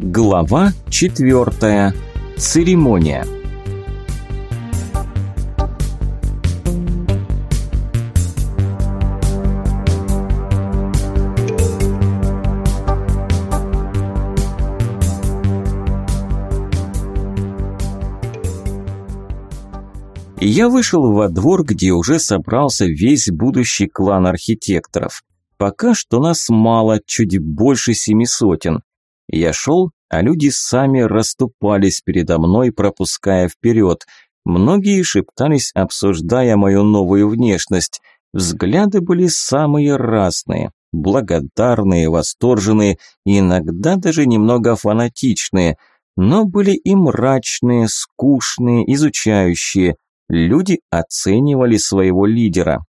Глава четвертая. Церемония. Я вышел во двор, где уже собрался весь будущий клан архитекторов. Пока что нас мало, чуть больше семи сотен. Я шел, а люди сами расступались передо мной, пропуская вперед. Многие шептались, обсуждая мою новую внешность. Взгляды были самые разные, благодарные, восторженные, иногда даже немного фанатичные, но были и мрачные, скучные, изучающие. Люди оценивали своего лидера.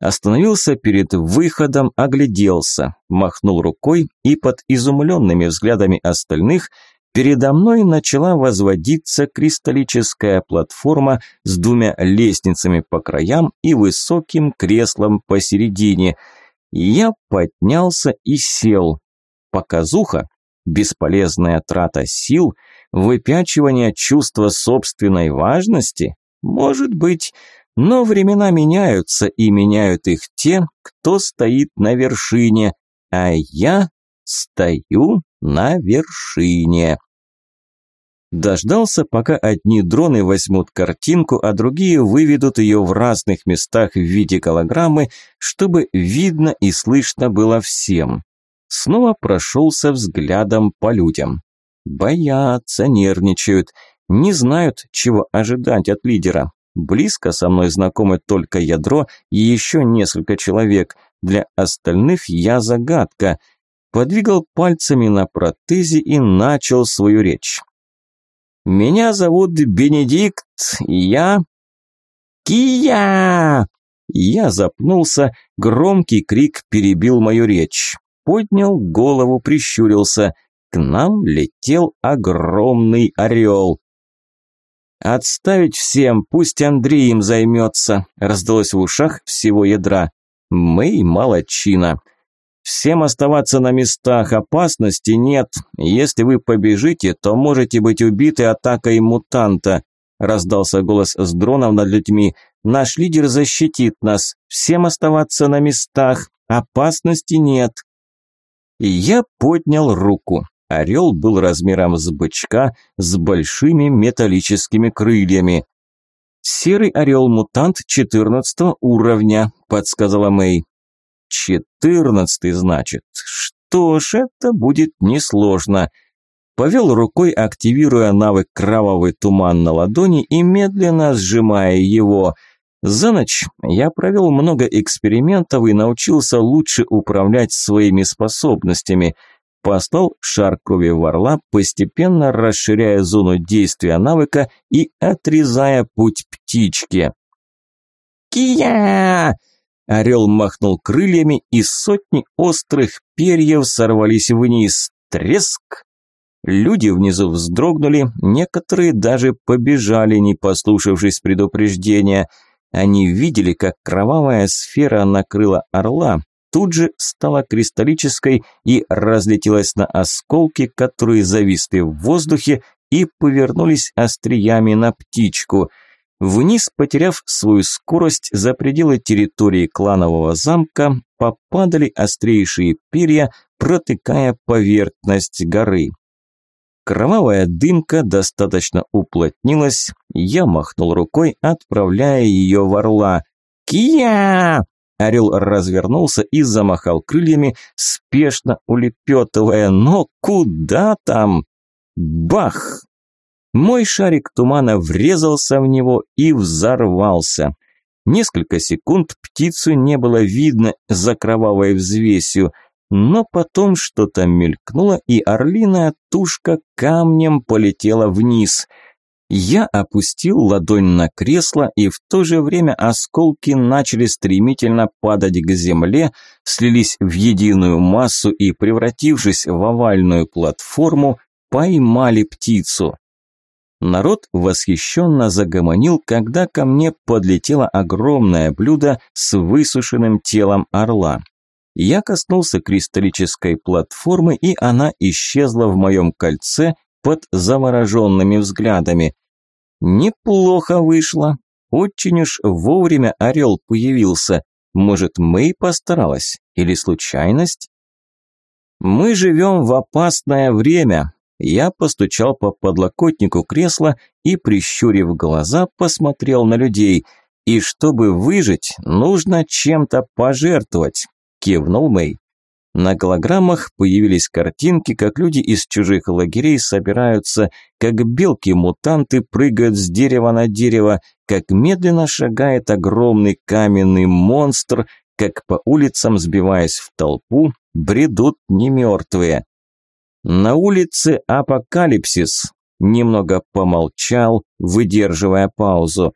Остановился перед выходом, огляделся, махнул рукой, и под изумленными взглядами остальных передо мной начала возводиться кристаллическая платформа с двумя лестницами по краям и высоким креслом посередине. Я поднялся и сел. Показуха, бесполезная трата сил, выпячивание чувства собственной важности, может быть, но времена меняются, и меняют их те, кто стоит на вершине, а я стою на вершине. Дождался, пока одни дроны возьмут картинку, а другие выведут ее в разных местах в виде голограммы, чтобы видно и слышно было всем. Снова прошелся взглядом по людям. Боятся, нервничают, не знают, чего ожидать от лидера. Близко со мной знакомы только ядро и еще несколько человек. Для остальных я загадка. Подвигал пальцами на протезе и начал свою речь. «Меня зовут Бенедикт, и я...» «Кия!» Я запнулся, громкий крик перебил мою речь. Поднял голову, прищурился. К нам летел огромный орел. «Отставить всем, пусть Андрей им займется», – раздалось в ушах всего ядра. «Мы молодчина. Всем оставаться на местах, опасности нет. Если вы побежите, то можете быть убиты атакой мутанта», – раздался голос с дроном над людьми. «Наш лидер защитит нас. Всем оставаться на местах, опасности нет». Я поднял руку. Орел был размером с бычка с большими металлическими крыльями. «Серый орел-мутант 14 уровня», – подсказала Мэй. «Четырнадцатый, значит. Что ж, это будет несложно». Повел рукой, активируя навык «Кровавый туман» на ладони и медленно сжимая его. За ночь я провел много экспериментов и научился лучше управлять своими способностями – послал шар крови в орла, постепенно расширяя зону действия навыка и отрезая путь птичке. «Кия!» Орел махнул крыльями, и сотни острых перьев сорвались вниз. Треск! Люди внизу вздрогнули, некоторые даже побежали, не послушавшись предупреждения. Они видели, как кровавая сфера накрыла орла, тут же стала кристаллической и разлетелась на осколки, которые зависли в воздухе и повернулись остриями на птичку. Вниз, потеряв свою скорость за пределы территории кланового замка, попадали острейшие перья, протыкая поверхность горы. Кровавая дымка достаточно уплотнилась, я махнул рукой, отправляя ее в орла. «Кия!» Орел развернулся и замахал крыльями, спешно улепетывая. Но куда там? Бах! Мой шарик тумана врезался в него и взорвался. Несколько секунд птицу не было видно за кровавой взвесью, но потом что-то мелькнуло, и орлиная тушка камнем полетела вниз – я опустил ладонь на кресло, и в то же время осколки начали стремительно падать к земле, слились в единую массу и, превратившись в овальную платформу, поймали птицу. Народ восхищенно загомонил, когда ко мне подлетело огромное блюдо с высушенным телом орла. Я коснулся кристаллической платформы, и она исчезла в моем кольце под завороженными взглядами. Неплохо вышло. Очень уж вовремя орел появился. Может, Мэй постаралась? Или случайность? Мы живем в опасное время. Я постучал по подлокотнику кресла и, прищурив глаза, посмотрел на людей. И чтобы выжить, нужно чем-то пожертвовать кивнул Мэй. На голограммах появились картинки, как люди из чужих лагерей собираются, как белки-мутанты прыгают с дерева на дерево, как медленно шагает огромный каменный монстр, как по улицам, сбиваясь в толпу, бредут немертвые. На улице апокалипсис. Немного помолчал, выдерживая паузу.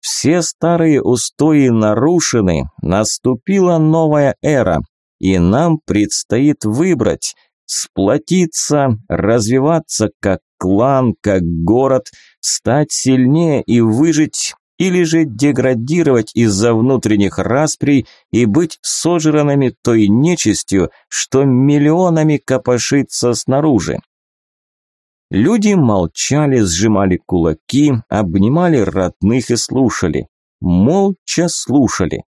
Все старые устои нарушены, наступила новая эра, и нам предстоит выбрать, сплотиться, развиваться как клан, как город, стать сильнее и выжить, или же деградировать из-за внутренних расприй и быть сожранными той нечистью, что миллионами копошится снаружи. Люди молчали, сжимали кулаки, обнимали родных и слушали. Молча слушали.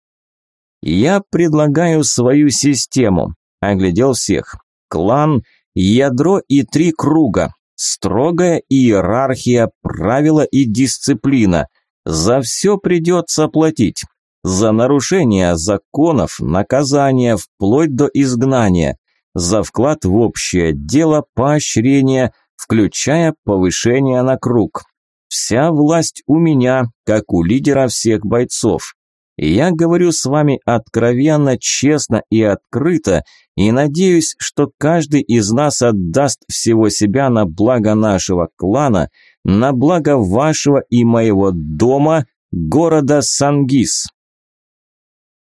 «Я предлагаю свою систему», – оглядел всех. «Клан, ядро и три круга. Строгая иерархия, правила и дисциплина. За все придется платить. За нарушение законов, наказания, вплоть до изгнания. За вклад в общее дело, поощрение – включая повышение на круг. Вся власть у меня, как у лидера всех бойцов. Я говорю с вами откровенно, честно и открыто, и надеюсь, что каждый из нас отдаст всего себя на благо нашего клана, на благо вашего и моего дома, города Сангис.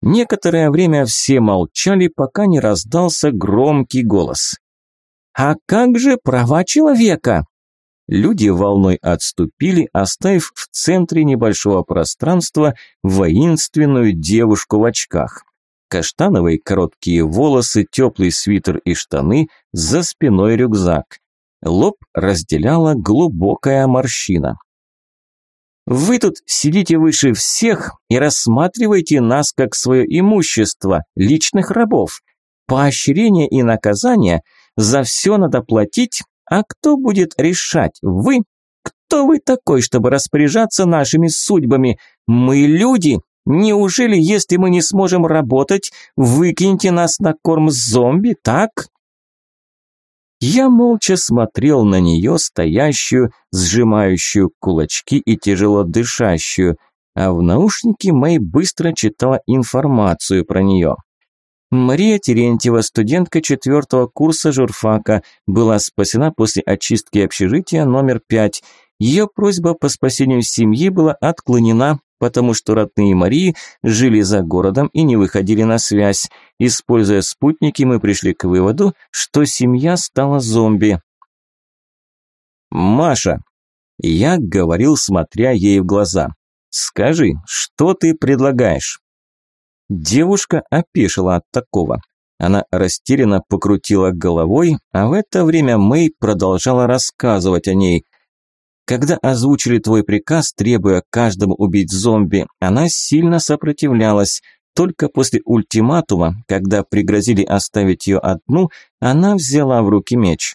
Некоторое время все молчали, пока не раздался громкий голос. «А как же права человека?» Люди волной отступили, оставив в центре небольшого пространства воинственную девушку в очках. Каштановые короткие волосы, теплый свитер и штаны, за спиной рюкзак. Лоб разделяла глубокая морщина. «Вы тут сидите выше всех и рассматриваете нас как свое имущество, личных рабов. Поощрение и наказание – за все надо платить, а кто будет решать? Вы? Кто вы такой, чтобы распоряжаться нашими судьбами? Мы люди. Неужели, если мы не сможем работать, выкиньте нас на корм зомби, так? Я молча смотрел на нее, стоящую, сжимающую кулачки и тяжело дышащую, а в наушнике Мэй быстро читала информацию про нее. Мария Терентьева, студентка четвертого курса журфака, была спасена после очистки общежития номер пять. Ее просьба по спасению семьи была отклонена, потому что родные Марии жили за городом и не выходили на связь. Используя спутники, мы пришли к выводу, что семья стала зомби. «Маша», – я говорил, смотря ей в глаза, – «скажи, что ты предлагаешь?» Девушка опешила от такого. Она растерянно покрутила головой, а в это время Мэй продолжала рассказывать о ней. Когда озвучили твой приказ, требуя каждому убить зомби, она сильно сопротивлялась. Только после ультиматума, когда пригрозили оставить ее одну, она взяла в руки меч.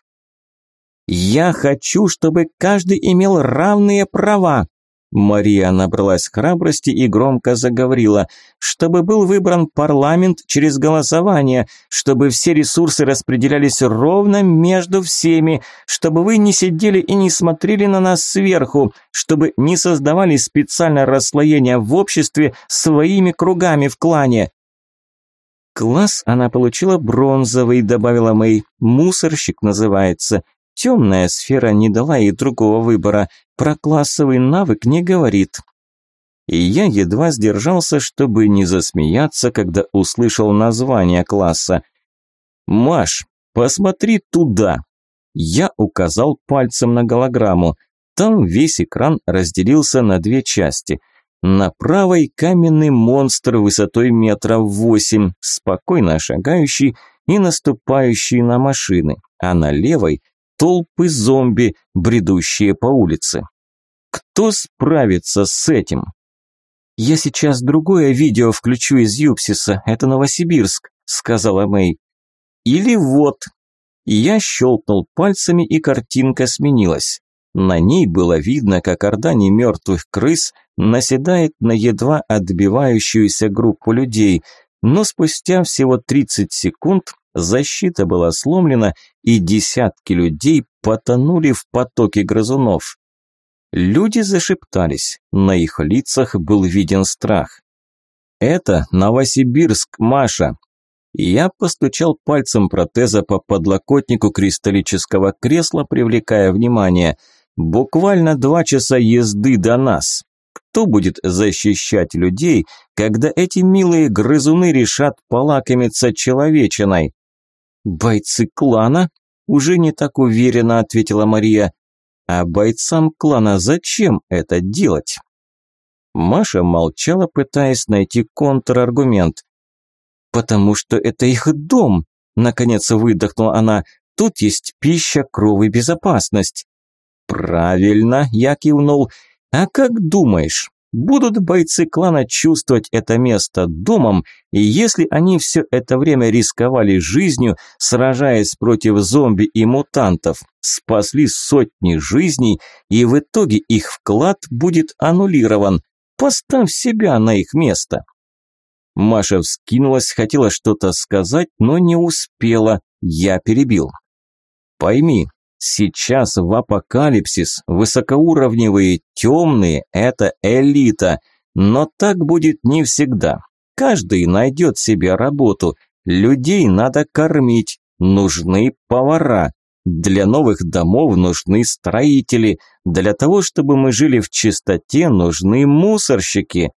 «Я хочу, чтобы каждый имел равные права», Мария набралась храбрости и громко заговорила, чтобы был выбран парламент через голосование, чтобы все ресурсы распределялись ровно между всеми, чтобы вы не сидели и не смотрели на нас сверху, чтобы не создавали специальное расслоение в обществе своими кругами в клане. Класс она получила бронзовый, добавила Мэй, мусорщик называется. Темная сфера не дала ей другого выбора, про классовый навык не говорит. И я едва сдержался, чтобы не засмеяться, когда услышал название класса. «Маш, посмотри туда!» Я указал пальцем на голограмму. Там весь экран разделился на две части. На правой каменный монстр высотой метров восемь, спокойно шагающий и наступающий на машины, а на левой толпы зомби, бредущие по улице. Кто справится с этим? «Я сейчас другое видео включу из Юпсиса, это Новосибирск», – сказала Мэй. «Или вот». Я щелкнул пальцами, и картинка сменилась. На ней было видно, как орда немертвых крыс наседает на едва отбивающуюся группу людей, но спустя всего 30 секунд защита была сломлена, и десятки людей потонули в потоке грызунов. Люди зашептались, на их лицах был виден страх. «Это Новосибирск, Маша!» Я постучал пальцем протеза по подлокотнику кристаллического кресла, привлекая внимание. «Буквально два часа езды до нас. Кто будет защищать людей, когда эти милые грызуны решат полакомиться человечиной?» «Бойцы клана?» – уже не так уверенно ответила Мария. А бойцам клана зачем это делать? Маша молчала, пытаясь найти контраргумент. «Потому что это их дом», – наконец выдохнула она. «Тут есть пища, кровь и безопасность». «Правильно», – я кивнул. «А как думаешь, Будут бойцы клана чувствовать это место домом, и если они все это время рисковали жизнью, сражаясь против зомби и мутантов, спасли сотни жизней, и в итоге их вклад будет аннулирован. Поставь себя на их место. Маша вскинулась, хотела что-то сказать, но не успела. Я перебил. Пойми, Сейчас в апокалипсис высокоуровневые темные – это элита, но так будет не всегда. Каждый найдет себе работу, людей надо кормить, нужны повара. Для новых домов нужны строители, для того, чтобы мы жили в чистоте, нужны мусорщики.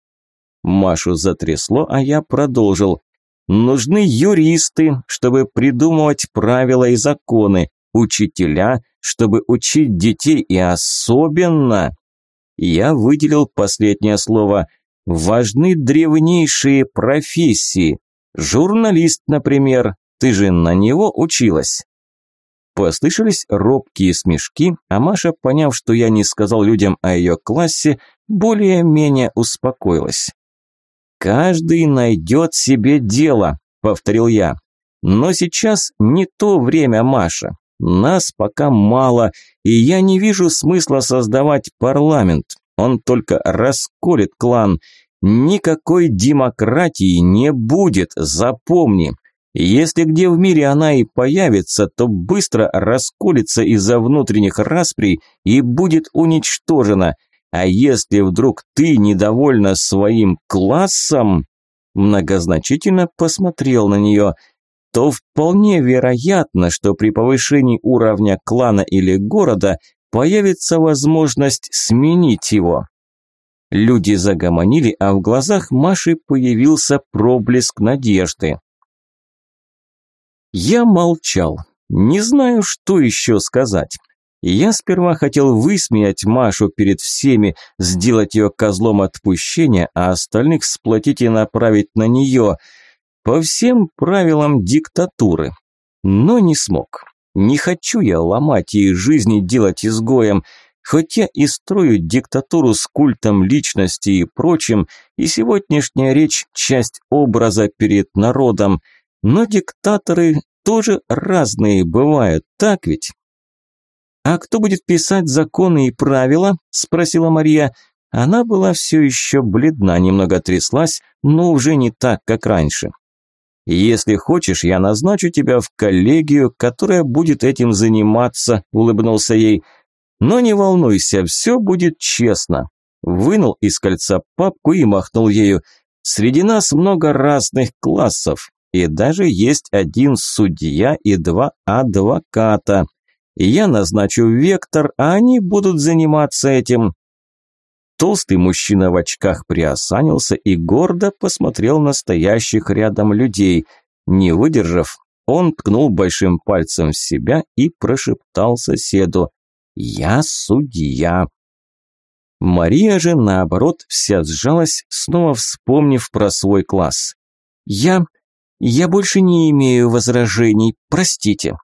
Машу затрясло, а я продолжил. Нужны юристы, чтобы придумывать правила и законы, учителя, чтобы учить детей и особенно... Я выделил последнее слово. Важны древнейшие профессии. Журналист, например. Ты же на него училась. Послышались робкие смешки, а Маша, поняв, что я не сказал людям о ее классе, более-менее успокоилась. «Каждый найдет себе дело», – повторил я. «Но сейчас не то время, Маша. Нас пока мало, и я не вижу смысла создавать парламент. Он только расколет клан. Никакой демократии не будет, запомни. Если где в мире она и появится, то быстро расколется из-за внутренних расприй и будет уничтожена. А если вдруг ты недовольна своим классом, многозначительно посмотрел на нее – то вполне вероятно, что при повышении уровня клана или города появится возможность сменить его. Люди загомонили, а в глазах Маши появился проблеск надежды. Я молчал, не знаю, что еще сказать. Я сперва хотел высмеять Машу перед всеми, сделать ее козлом отпущения, а остальных сплотить и направить на нее – по всем правилам диктатуры. Но не смог. Не хочу я ломать ей жизни делать изгоем, хотя и строю диктатуру с культом личности и прочим, и сегодняшняя речь – часть образа перед народом, но диктаторы тоже разные бывают, так ведь? «А кто будет писать законы и правила?» – спросила Мария. Она была все еще бледна, немного тряслась, но уже не так, как раньше. «Если хочешь, я назначу тебя в коллегию, которая будет этим заниматься», – улыбнулся ей. «Но не волнуйся, все будет честно». Вынул из кольца папку и махнул ею. «Среди нас много разных классов, и даже есть один судья и два адвоката. Я назначу вектор, а они будут заниматься этим. Толстый мужчина в очках приосанился и гордо посмотрел на стоящих рядом людей. Не выдержав, он ткнул большим пальцем в себя и прошептал соседу «Я судья». Мария же, наоборот, вся сжалась, снова вспомнив про свой класс. «Я... я больше не имею возражений, простите».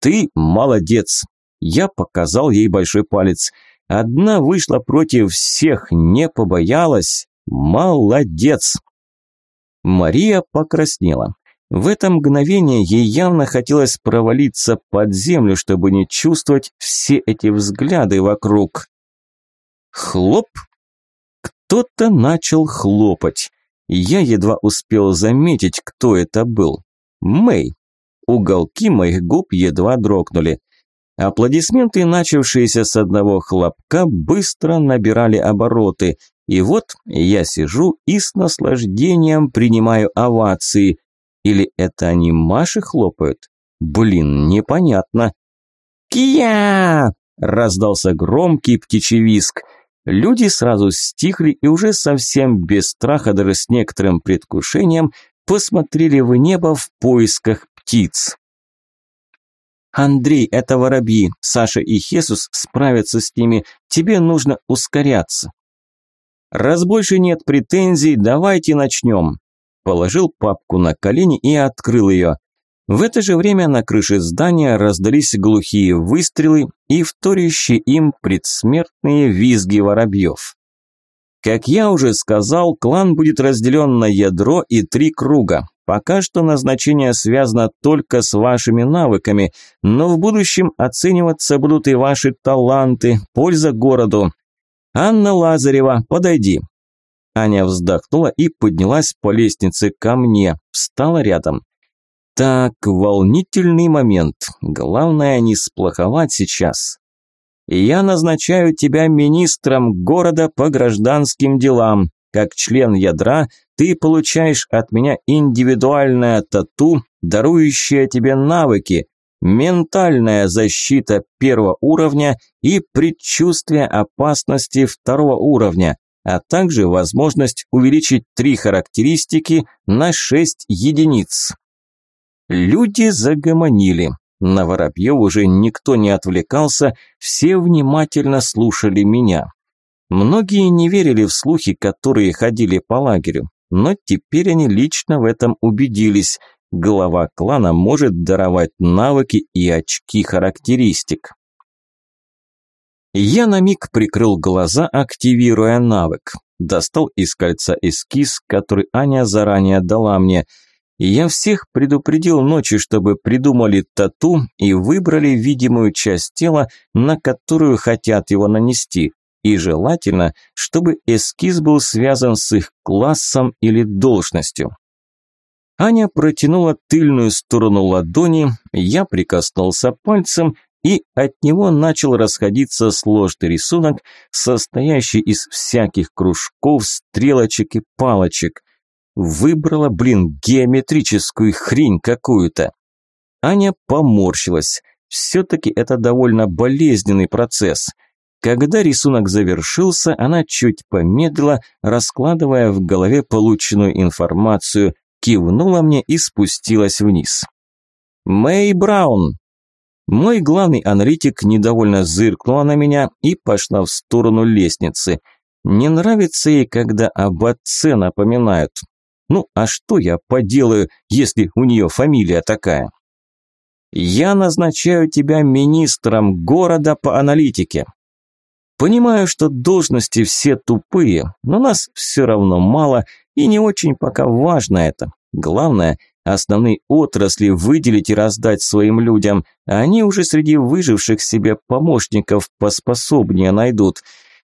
«Ты молодец!» Я показал ей большой палец. Одна вышла против всех, не побоялась. Молодец! Мария покраснела. В это мгновение ей явно хотелось провалиться под землю, чтобы не чувствовать все эти взгляды вокруг. Хлоп! Кто-то начал хлопать. Я едва успел заметить, кто это был. Мэй. Уголки моих губ едва дрогнули. Аплодисменты, начавшиеся с одного хлопка, быстро набирали обороты. И вот я сижу и с наслаждением принимаю овации. Или это они Маши хлопают? Блин, непонятно. «Кия!» – раздался громкий птичий виск. Люди сразу стихли и уже совсем без страха, даже с некоторым предвкушением, посмотрели в небо в поисках птиц. «Андрей, это воробьи. Саша и Хесус справятся с ними. Тебе нужно ускоряться». «Раз больше нет претензий, давайте начнем». Положил папку на колени и открыл ее. В это же время на крыше здания раздались глухие выстрелы и вторящие им предсмертные визги воробьев. Как я уже сказал, клан будет разделен на ядро и три круга. Пока что назначение связано только с вашими навыками, но в будущем оцениваться будут и ваши таланты, польза городу. Анна Лазарева, подойди. Аня вздохнула и поднялась по лестнице ко мне, встала рядом. Так, волнительный момент. Главное не сплоховать сейчас. Я назначаю тебя министром города по гражданским делам. Как член ядра ты получаешь от меня индивидуальное тату, дарующее тебе навыки, ментальная защита первого уровня и предчувствие опасности второго уровня, а также возможность увеличить три характеристики на 6 единиц. Люди загомонили. На Воробьев уже никто не отвлекался, все внимательно слушали меня. Многие не верили в слухи, которые ходили по лагерю, но теперь они лично в этом убедились. Глава клана может даровать навыки и очки характеристик. Я на миг прикрыл глаза, активируя навык. Достал из кольца эскиз, который Аня заранее дала мне. Я всех предупредил ночью, чтобы придумали тату и выбрали видимую часть тела, на которую хотят его нанести. И желательно, чтобы эскиз был связан с их классом или должностью. Аня протянула тыльную сторону ладони, я прикоснулся пальцем, и от него начал расходиться сложный рисунок, состоящий из всяких кружков, стрелочек и палочек. Выбрала, блин, геометрическую хрень какую-то. Аня поморщилась. Все-таки это довольно болезненный процесс – когда рисунок завершился, она чуть помедлила, раскладывая в голове полученную информацию, кивнула мне и спустилась вниз. «Мэй Браун!» Мой главный аналитик недовольно зыркнула на меня и пошла в сторону лестницы. Не нравится ей, когда об отце напоминают. Ну, а что я поделаю, если у нее фамилия такая? Я назначаю тебя министром города по аналитике. Понимаю, что должности все тупые, но нас все равно мало и не очень пока важно это. Главное, основные отрасли выделить и раздать своим людям, а они уже среди выживших себе помощников поспособнее найдут.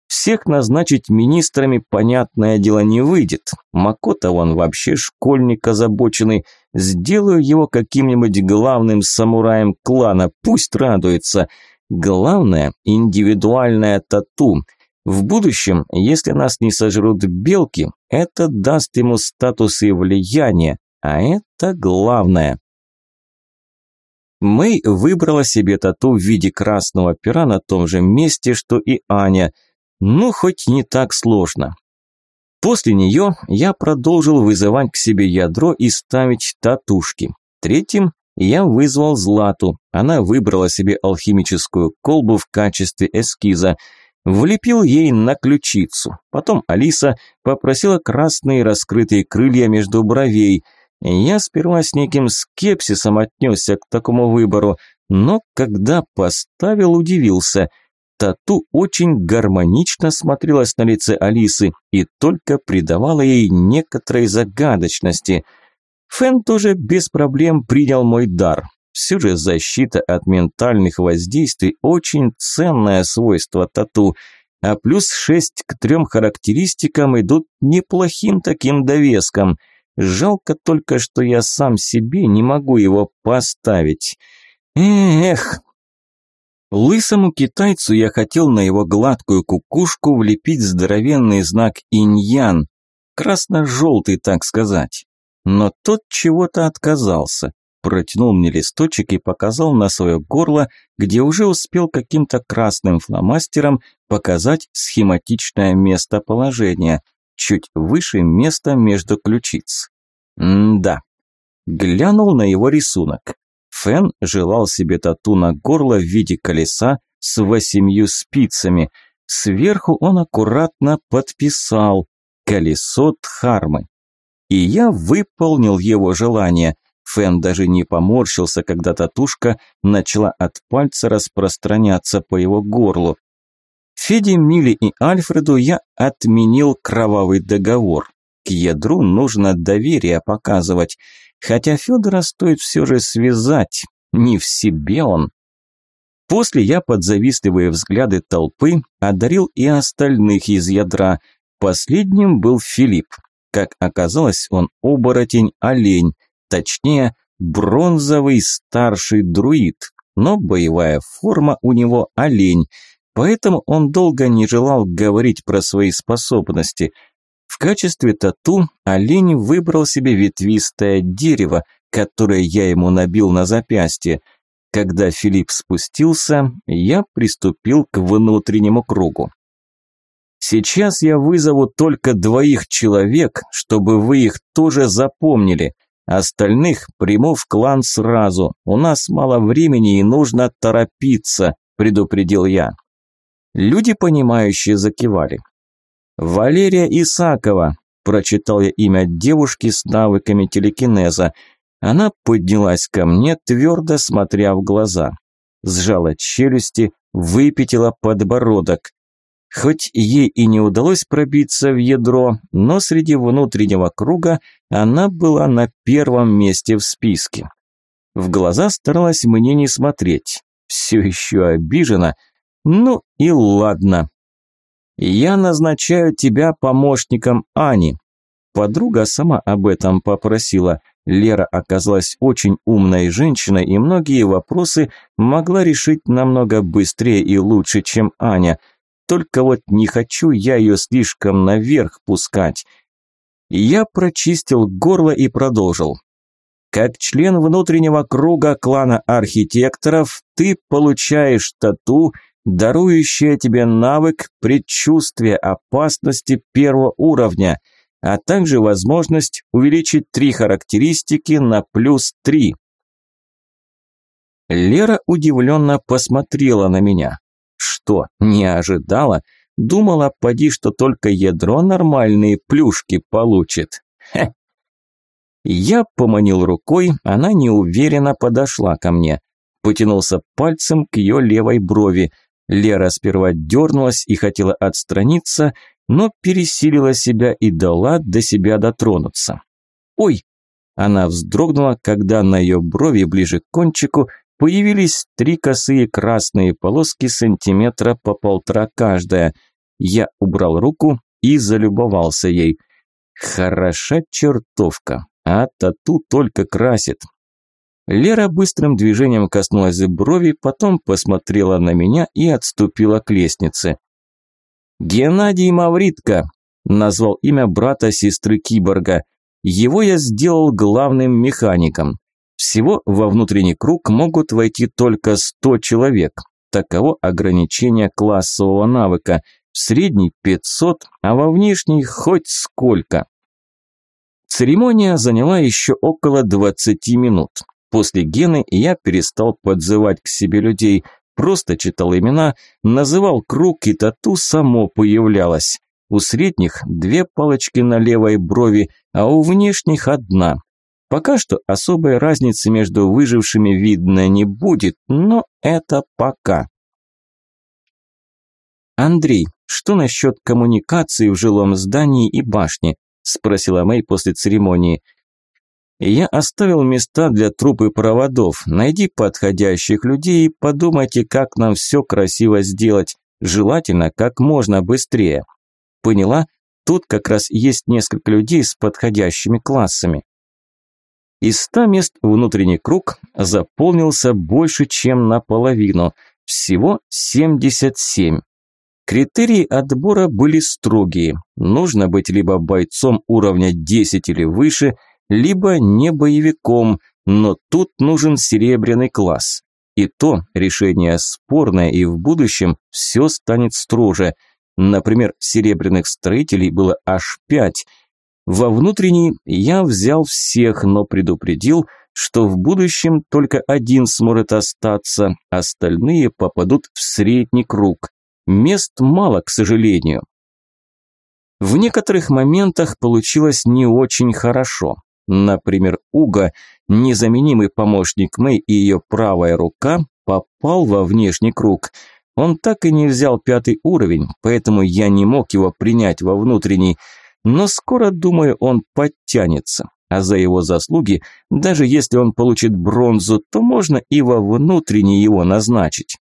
Всех назначить министрами, понятное дело, не выйдет. Макота он вообще школьник озабоченный. Сделаю его каким-нибудь главным самураем клана, пусть радуется – Главное – индивидуальное тату. В будущем, если нас не сожрут белки, это даст ему статус и влияние, а это главное. Мэй выбрала себе тату в виде красного пера на том же месте, что и Аня. Ну, хоть не так сложно. После нее я продолжил вызывать к себе ядро и ставить татушки. Третьим я вызвал Злату. Она выбрала себе алхимическую колбу в качестве эскиза. Влепил ей на ключицу. Потом Алиса попросила красные раскрытые крылья между бровей. Я сперва с неким скепсисом отнесся к такому выбору, но когда поставил, удивился. Тату очень гармонично смотрелась на лице Алисы и только придавала ей некоторой загадочности. Фэн тоже без проблем принял мой дар. Все же защита от ментальных воздействий – очень ценное свойство тату, а плюс шесть к трем характеристикам идут неплохим таким довеском. Жалко только, что я сам себе не могу его поставить. Эх! Лысому китайцу я хотел на его гладкую кукушку влепить здоровенный знак иньян, красно-желтый, так сказать. Но тот чего-то отказался протянул мне листочек и показал на свое горло, где уже успел каким-то красным фломастером показать схематичное местоположение, чуть выше места между ключиц. М-да. Глянул на его рисунок. Фэн желал себе тату на горло в виде колеса с восемью спицами. Сверху он аккуратно подписал «Колесо Дхармы». И я выполнил его желание – Фэн даже не поморщился, когда татушка начала от пальца распространяться по его горлу. Феде, Миле и Альфреду я отменил кровавый договор. К ядру нужно доверие показывать, хотя Федора стоит все же связать, не в себе он. После я под завистливые взгляды толпы одарил и остальных из ядра. Последним был Филипп. Как оказалось, он оборотень-олень, Точнее, бронзовый старший друид, но боевая форма у него олень, поэтому он долго не желал говорить про свои способности. В качестве тату олень выбрал себе ветвистое дерево, которое я ему набил на запястье. Когда Филипп спустился, я приступил к внутреннему кругу. Сейчас я вызову только двоих человек, чтобы вы их тоже запомнили. Остальных приму в клан сразу. У нас мало времени и нужно торопиться, предупредил я. Люди, понимающие, закивали. Валерия Исакова, прочитал я имя девушки с навыками телекинеза. Она поднялась ко мне, твердо смотря в глаза. Сжала челюсти, выпятила подбородок. Хоть ей и не удалось пробиться в ядро, но среди внутреннего круга она была на первом месте в списке. В глаза старалась мне не смотреть. Все еще обижена. Ну и ладно. Я назначаю тебя помощником Ани. Подруга сама об этом попросила. Лера оказалась очень умной женщиной и многие вопросы могла решить намного быстрее и лучше, чем Аня – только вот не хочу я ее слишком наверх пускать. Я прочистил горло и продолжил. Как член внутреннего круга клана архитекторов, ты получаешь тату, дарующее тебе навык предчувствия опасности первого уровня, а также возможность увеличить три характеристики на плюс три. Лера удивленно посмотрела на меня. Что, не ожидала? Думала, поди, что только ядро нормальные плюшки получит. Хе. Я поманил рукой, она неуверенно подошла ко мне. Потянулся пальцем к ее левой брови. Лера сперва дернулась и хотела отстраниться, но пересилила себя и дала до себя дотронуться. «Ой!» Она вздрогнула, когда на ее брови ближе к кончику Появились три косые красные полоски сантиметра по полтора каждая. Я убрал руку и залюбовался ей. Хороша чертовка, а тату только красит. Лера быстрым движением коснулась брови, потом посмотрела на меня и отступила к лестнице. «Геннадий Мавритко», – назвал имя брата сестры киборга. Его я сделал главным механиком. Всего во внутренний круг могут войти только 100 человек. Таково ограничение классового навыка. В средний 500, а во внешний хоть сколько. Церемония заняла еще около 20 минут. После Гены я перестал подзывать к себе людей. Просто читал имена, называл круг, и тату само появлялось. У средних две палочки на левой брови, а у внешних одна. Пока что особой разницы между выжившими видно не будет, но это пока. Андрей, что насчет коммуникации в жилом здании и башне? Спросила Мэй после церемонии. Я оставил места для труп проводов. Найди подходящих людей и подумайте, как нам все красиво сделать. Желательно как можно быстрее. Поняла? Тут как раз есть несколько людей с подходящими классами. Из ста мест внутренний круг заполнился больше, чем наполовину. Всего 77. Критерии отбора были строгие. Нужно быть либо бойцом уровня 10 или выше, либо не боевиком, но тут нужен серебряный класс. И то решение спорное, и в будущем все станет строже – Например, серебряных строителей было аж пять. Во внутренний я взял всех, но предупредил, что в будущем только один сможет остаться, остальные попадут в средний круг. Мест мало, к сожалению. В некоторых моментах получилось не очень хорошо. Например, Уга, незаменимый помощник Мэй и ее правая рука, попал во внешний круг – он так и не взял пятый уровень, поэтому я не мог его принять во внутренний, но скоро, думаю, он подтянется. А за его заслуги, даже если он получит бронзу, то можно и во внутренний его назначить.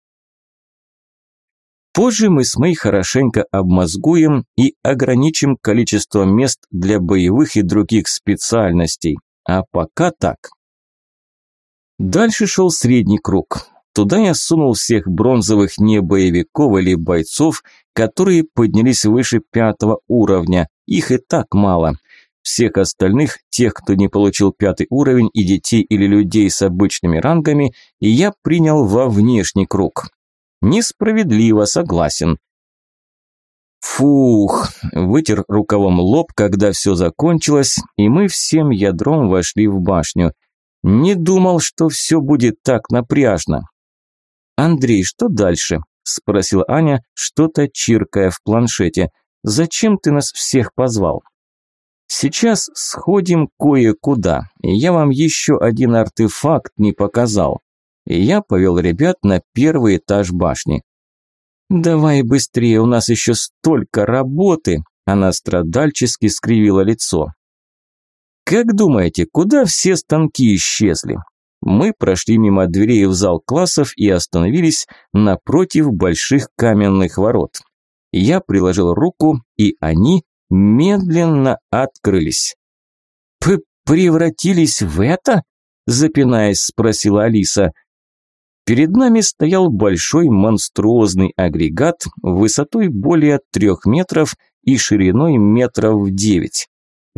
Позже мы с Мэй хорошенько обмозгуем и ограничим количество мест для боевых и других специальностей. А пока так. Дальше шел средний круг. Туда я сунул всех бронзовых небоевиков или бойцов, которые поднялись выше пятого уровня. Их и так мало. Всех остальных, тех, кто не получил пятый уровень, и детей или людей с обычными рангами, я принял во внешний круг. Несправедливо, согласен. Фух, вытер рукавом лоб, когда все закончилось, и мы всем ядром вошли в башню. Не думал, что все будет так напряжно. «Андрей, что дальше?» – спросила Аня, что-то чиркая в планшете. «Зачем ты нас всех позвал?» «Сейчас сходим кое-куда, я вам еще один артефакт не показал». И я повел ребят на первый этаж башни. «Давай быстрее, у нас еще столько работы!» Она страдальчески скривила лицо. «Как думаете, куда все станки исчезли? Мы прошли мимо дверей в зал классов и остановились напротив больших каменных ворот. Я приложил руку, и они медленно открылись. «П «Превратились в это?» – запинаясь, спросила Алиса. Перед нами стоял большой монструозный агрегат высотой более трех метров и шириной метров девять.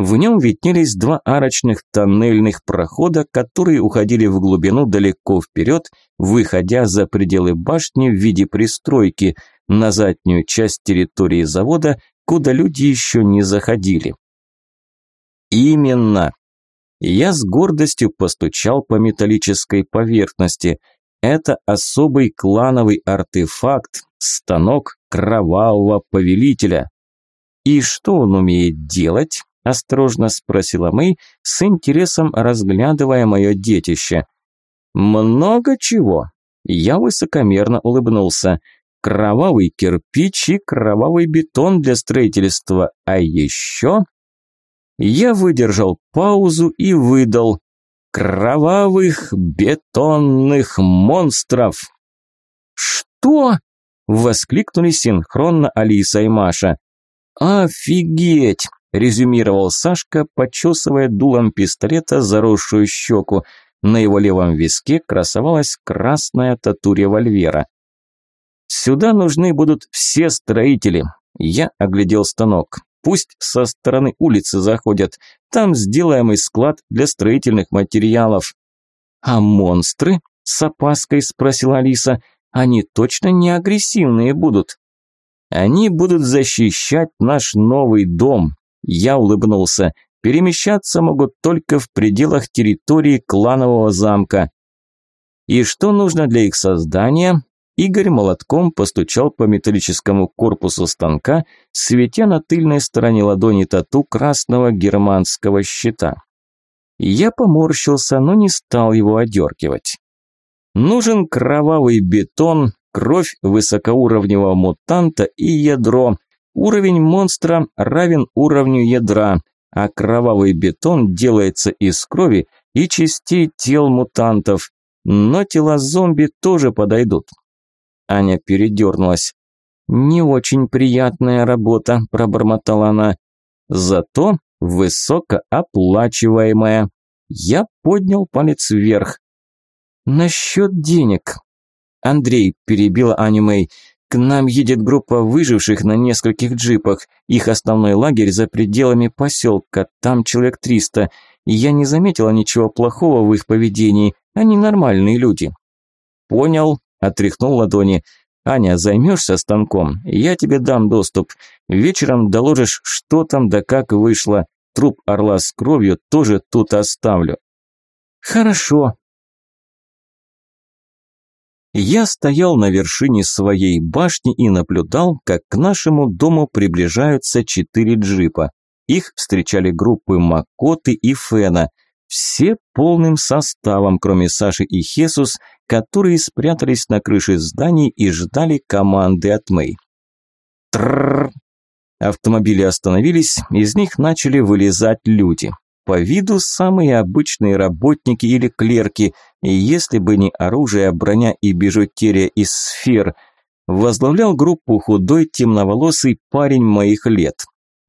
В нем виднелись два арочных тоннельных прохода, которые уходили в глубину далеко вперед, выходя за пределы башни в виде пристройки на заднюю часть территории завода, куда люди еще не заходили. Именно. Я с гордостью постучал по металлической поверхности. Это особый клановый артефакт, станок кровавого повелителя. И что он умеет делать? – осторожно спросила Мэй, с интересом разглядывая мое детище. «Много чего». Я высокомерно улыбнулся. «Кровавый кирпич и кровавый бетон для строительства, а еще...» Я выдержал паузу и выдал «Кровавых бетонных монстров!» «Что?» – воскликнули синхронно Алиса и Маша. «Офигеть!» Резюмировал Сашка, почесывая дулом пистолета заросшую щеку. На его левом виске красовалась красная тату револьвера. «Сюда нужны будут все строители». Я оглядел станок. «Пусть со стороны улицы заходят. Там сделаем и склад для строительных материалов». «А монстры?» – с опаской спросила Алиса. «Они точно не агрессивные будут?» «Они будут защищать наш новый дом», я улыбнулся. Перемещаться могут только в пределах территории кланового замка. И что нужно для их создания? Игорь молотком постучал по металлическому корпусу станка, светя на тыльной стороне ладони тату красного германского щита. Я поморщился, но не стал его одергивать. Нужен кровавый бетон, кровь высокоуровневого мутанта и ядро. Уровень монстра равен уровню ядра, а кровавый бетон делается из крови и частей тел мутантов. Но тела зомби тоже подойдут. Аня передернулась. «Не очень приятная работа», – пробормотала она. «Зато высокооплачиваемая». Я поднял палец вверх. «Насчет денег». Андрей перебила Аню Мэй. «К нам едет группа выживших на нескольких джипах. Их основной лагерь за пределами поселка, там человек триста. Я не заметила ничего плохого в их поведении. Они нормальные люди». «Понял», Отряхнул ладони. «Аня, займешься станком? Я тебе дам доступ. Вечером доложишь, что там да как вышло. Труп орла с кровью тоже тут оставлю». «Хорошо». Я стоял на вершине своей башни и наблюдал, как к нашему дому приближаются четыре джипа. Их встречали группы Макоты и Фена – все полным составом, кроме Саши и Хесус, которые спрятались на крыше зданий и ждали команды от Мэй. Трррр. Автомобили остановились, из них начали вылезать люди. По виду самые обычные работники или клерки, если бы не оружие, броня и бижутерия из сфер. Возглавлял группу худой темноволосый парень моих лет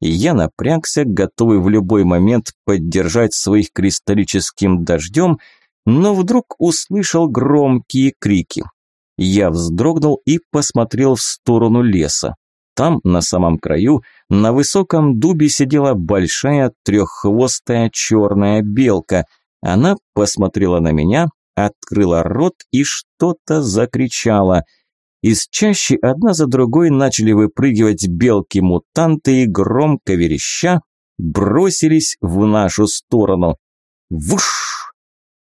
я напрягся, готовый в любой момент поддержать своих кристаллическим дождем, но вдруг услышал громкие крики. Я вздрогнул и посмотрел в сторону леса. Там, на самом краю, на высоком дубе сидела большая треххвостая черная белка. Она посмотрела на меня, открыла рот и что-то закричала – из чащи одна за другой начали выпрыгивать белки-мутанты и громко вереща бросились в нашу сторону. Вуш!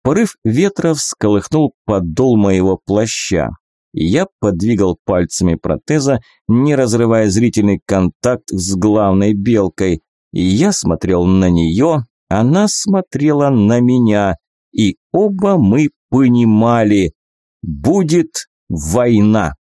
Порыв ветра всколыхнул подол моего плаща. Я подвигал пальцами протеза, не разрывая зрительный контакт с главной белкой. Я смотрел на нее, она смотрела на меня. И оба мы понимали, будет война.